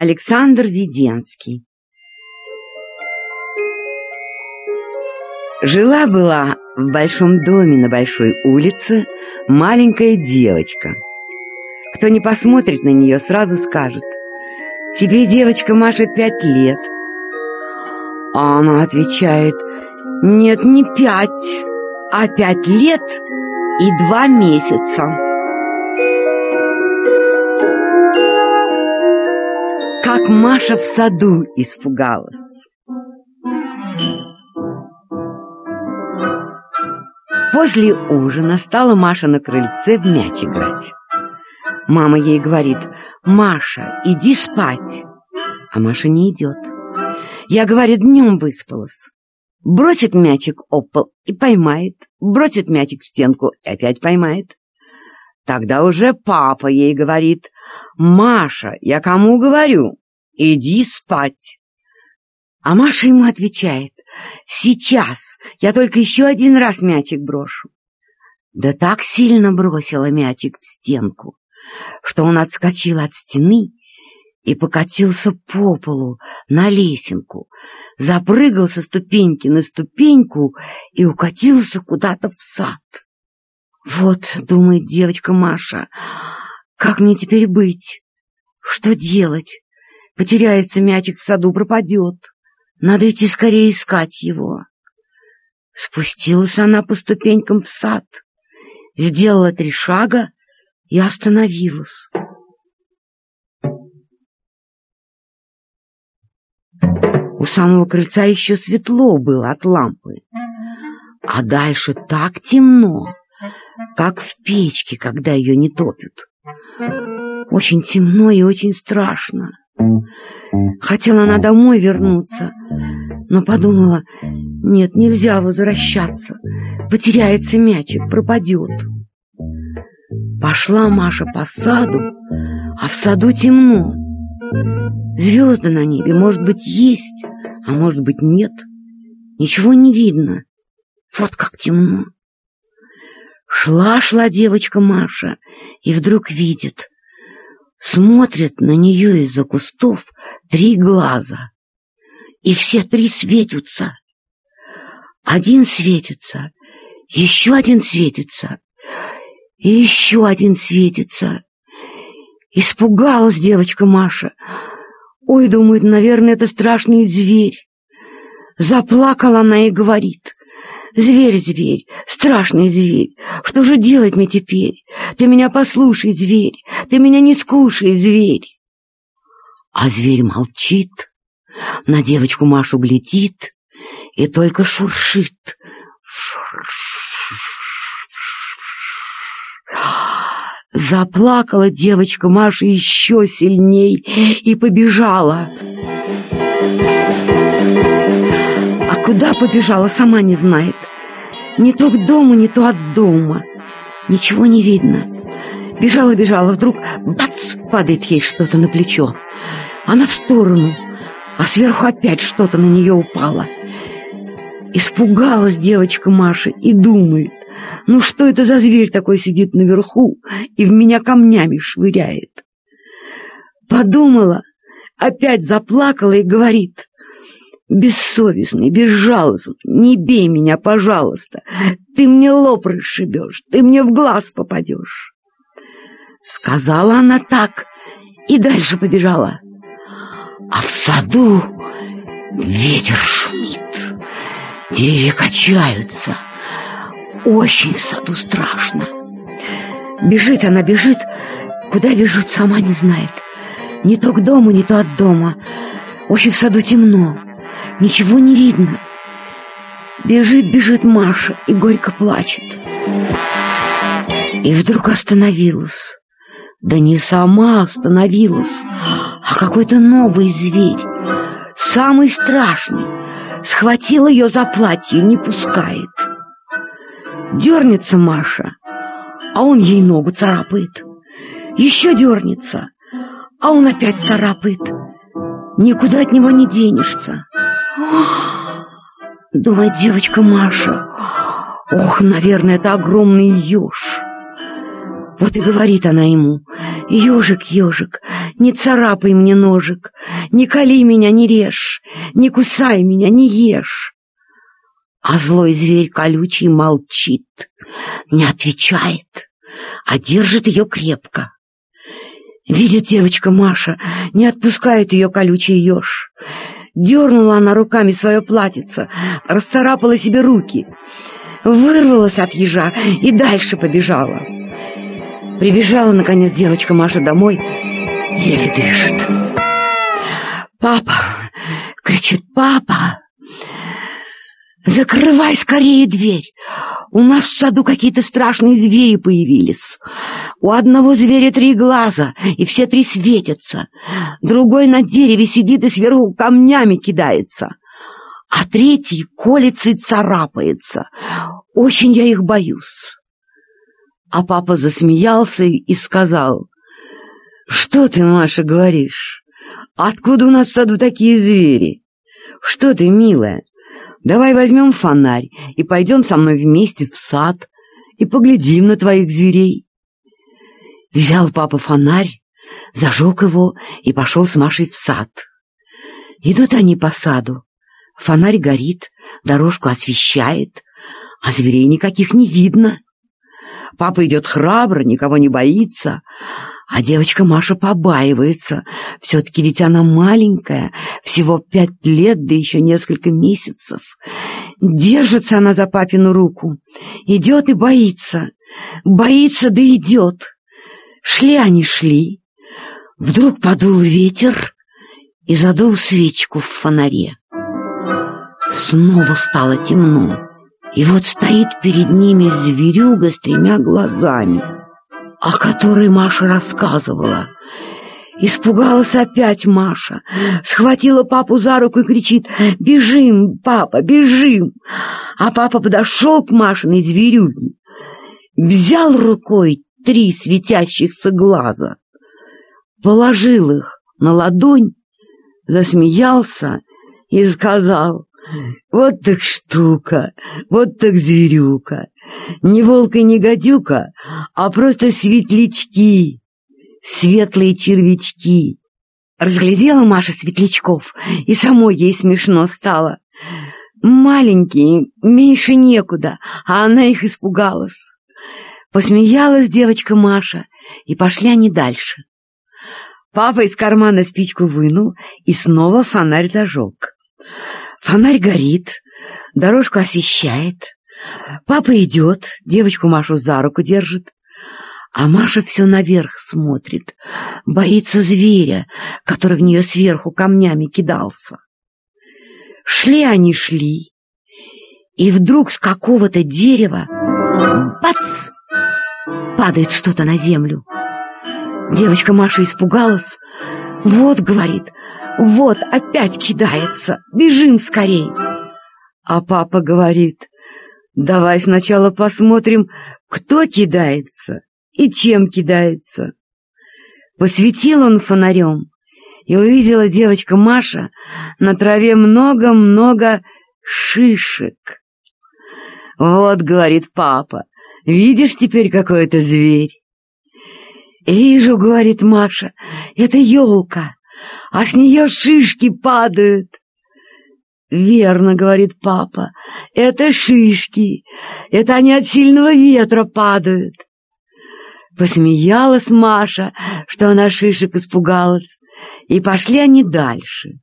Александр Веденский Жила-была в большом доме на большой улице маленькая девочка. Кто не посмотрит на нее, сразу скажет «Тебе, девочка, Маша, пять лет». А она отвечает «Нет, не пять, а пять лет и два месяца». Как Маша в саду испугалась. После ужина стала Маша на крыльце в мяч играть. Мама ей говорит, «Маша, иди спать». А Маша не идет. Я, говорит, днем выспалась. Бросит мячик об пол и поймает. Бросит мячик в стенку и опять поймает. Тогда уже папа ей говорит, «Маша, я кому говорю? Иди спать». А Маша ему отвечает, Сейчас я только еще один раз мячик брошу. Да так сильно бросила мячик в стенку, что он отскочил от стены и покатился по полу на лесенку, запрыгал со ступеньки на ступеньку и укатился куда-то в сад. Вот, думает девочка Маша, как мне теперь быть? Что делать? Потеряется мячик в саду, пропадет. Надо идти скорее искать его. Спустилась она по ступенькам в сад, сделала три шага и остановилась. У самого крыльца еще светло было от лампы, а дальше так темно, как в печке, когда ее не топят. Очень темно и очень страшно. Хотела она домой вернуться, но подумала, нет, нельзя возвращаться, потеряется мячик, пропадет. Пошла Маша по саду, а в саду темно. Звезды на небе, может быть, есть, а может быть, нет. Ничего не видно. Вот как темно. Шла-шла девочка Маша и вдруг видит, Смотрят на нее из-за кустов три глаза, и все три светятся. Один светится, еще один светится, и еще один светится. Испугалась девочка Маша. Ой, думает, наверное, это страшный зверь. Заплакала она и говорит. Зверь, зверь, страшный зверь, что же делать мне теперь? Ты меня послушай, зверь, ты меня не скушай, зверь. А зверь молчит, на девочку Машу глядит и только шуршит. Заплакала девочка Маша еще сильней и побежала. Куда побежала, сама не знает. Не то к дому, не то от дома. Ничего не видно. Бежала-бежала, вдруг бац, падает ей что-то на плечо. Она в сторону, а сверху опять что-то на нее упало. Испугалась девочка Маша и думает, ну что это за зверь такой сидит наверху и в меня камнями швыряет. Подумала, опять заплакала и говорит, Бессовестный, безжалостный, не бей меня, пожалуйста. Ты мне лоб расшибешь, ты мне в глаз попадешь. Сказала она так и дальше побежала. А в саду ветер шумит, деревья качаются. Очень в саду страшно. Бежит она, бежит, куда бежит, сама не знает. Не то к дому, не то от дома. Очень в саду темно. Ничего не видно. Бежит, бежит Маша и горько плачет. И вдруг остановилась. Да не сама остановилась, а какой-то новый зверь, самый страшный, схватил ее за платье, не пускает. Дернется Маша, а он ей ногу царапает. Еще дернется, а он опять царапает. Никуда от него не денешься. Думает девочка Маша. Ох, наверное, это огромный еж. Вот и говорит она ему, «Ежик, ежик, Не царапай мне ножик, не кали меня, не режь, не кусай меня, не ешь. А злой зверь колючий молчит, не отвечает, а держит ее крепко. Видит девочка Маша, не отпускает ее колючий еж. Дернула она руками свое платьице, расцарапала себе руки, вырвалась от ежа и дальше побежала. Прибежала, наконец, девочка Маша домой, еле дышит. «Папа!» — кричит «Папа!» «Закрывай скорее дверь! У нас в саду какие-то страшные звери появились. У одного зверя три глаза, и все три светятся. Другой на дереве сидит и сверху камнями кидается. А третий колется и царапается. Очень я их боюсь». А папа засмеялся и сказал, «Что ты, Маша, говоришь? Откуда у нас в саду такие звери? Что ты, милая?» Давай возьмем фонарь и пойдем со мной вместе в сад и поглядим на твоих зверей. Взял папа фонарь, зажег его и пошел с Машей в сад. Идут они по саду. Фонарь горит, дорожку освещает, а зверей никаких не видно. Папа идет храбро, никого не боится, а девочка Маша побаивается. Все-таки ведь она маленькая, всего пять лет, да еще несколько месяцев. Держится она за папину руку. Идет и боится. Боится, да идет. Шли они, шли. Вдруг подул ветер и задул свечку в фонаре. Снова стало темно. И вот стоит перед ними зверюга с тремя глазами о которой Маша рассказывала. Испугалась опять Маша, схватила папу за руку и кричит «Бежим, папа, бежим!» А папа подошел к Машиной зверюге, взял рукой три светящихся глаза, положил их на ладонь, засмеялся и сказал «Вот так штука, вот так зверюка, не волк и не гадюка, а просто светлячки, светлые червячки. Разглядела Маша светлячков, и самой ей смешно стало. Маленькие, меньше некуда, а она их испугалась. Посмеялась девочка Маша, и пошли они дальше. Папа из кармана спичку вынул и снова фонарь зажег. Фонарь горит, дорожку освещает. Папа идет, девочку Машу за руку держит. А Маша все наверх смотрит, боится зверя, который в нее сверху камнями кидался. Шли они, шли, и вдруг с какого-то дерева бац! Падает что-то на землю. Девочка Маша испугалась. «Вот, — говорит, — вот опять кидается, бежим скорей!» А папа говорит, Давай сначала посмотрим, кто кидается и чем кидается. Посветил он фонарем, и увидела девочка Маша на траве много-много шишек. «Вот, — говорит папа, — видишь теперь какой-то зверь?» «Вижу, — говорит Маша, — это елка, а с нее шишки падают». «Верно, — говорит папа, — это шишки, это они от сильного ветра падают». Посмеялась Маша, что она шишек испугалась, и пошли они дальше.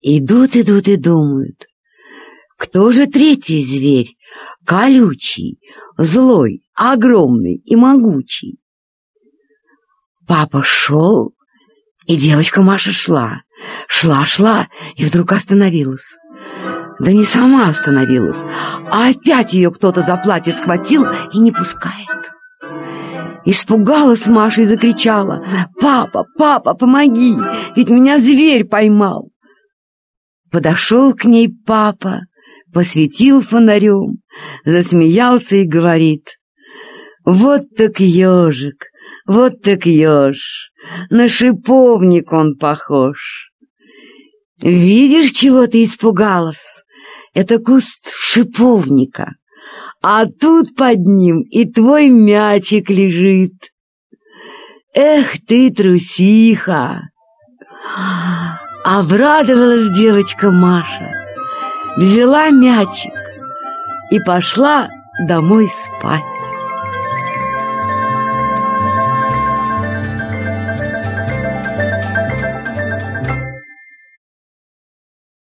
Идут, идут и думают, кто же третий зверь, колючий, злой, огромный и могучий? Папа шел, и девочка Маша шла. Шла-шла и вдруг остановилась. Да не сама остановилась, а опять ее кто-то за платье схватил и не пускает. Испугалась Маша и закричала «Папа, папа, помоги, ведь меня зверь поймал!» Подошел к ней папа, посветил фонарем, засмеялся и говорит «Вот так ежик, вот так еж, на шиповник он похож!» «Видишь, чего ты испугалась? Это куст шиповника, а тут под ним и твой мячик лежит». Эх ты, трусиха! Обрадовалась девочка Маша, взяла мячик и пошла домой спать.